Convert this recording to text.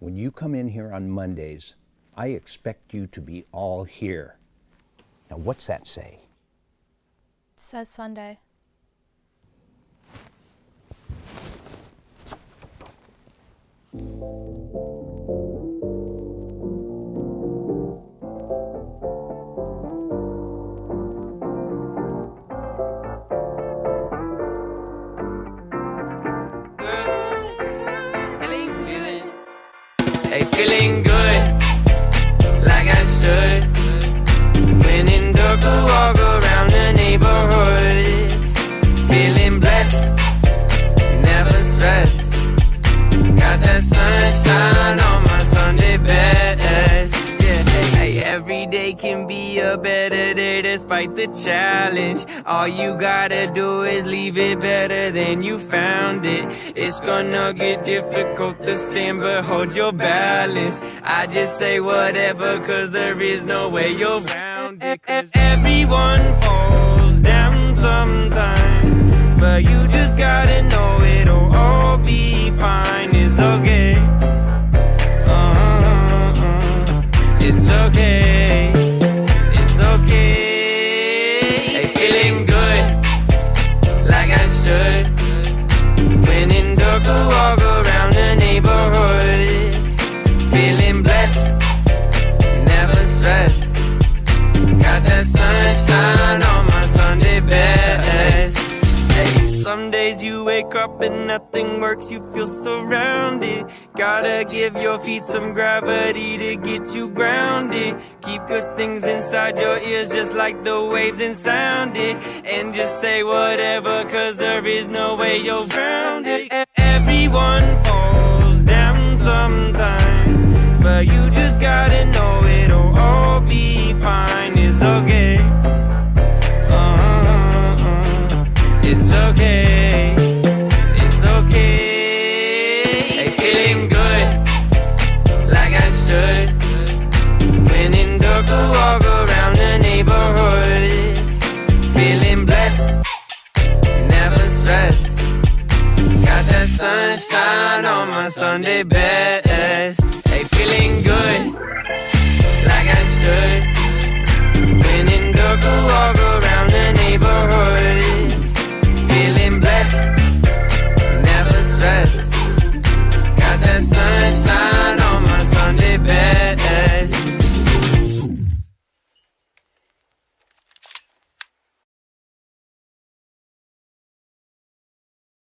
when you come in here on Mondays, I expect you to be all here. Now, what's that say? It says Sunday. Hey, day can be a better day despite the challenge. All you gotta do is leave it better than you found it. It's gonna get difficult to stand, but hold your balance. I just say whatever, cause there is no way you're round it. Everyone falls down sometimes, but you just gotta know it'll all be fine. It's okay. Uh-uh. It's okay. Okay. Hey, some days you wake up and nothing works, you feel surrounded. Gotta give your feet some gravity to get you grounded. Keep good things inside your ears just like the waves and sound it. And just say whatever, cause there is no way you're grounded. Everyone falls down sometime. When in I walk around the neighborhood. Feeling blessed, never stressed. Got that sunshine on my Sunday best. Hey, feeling good, like I should.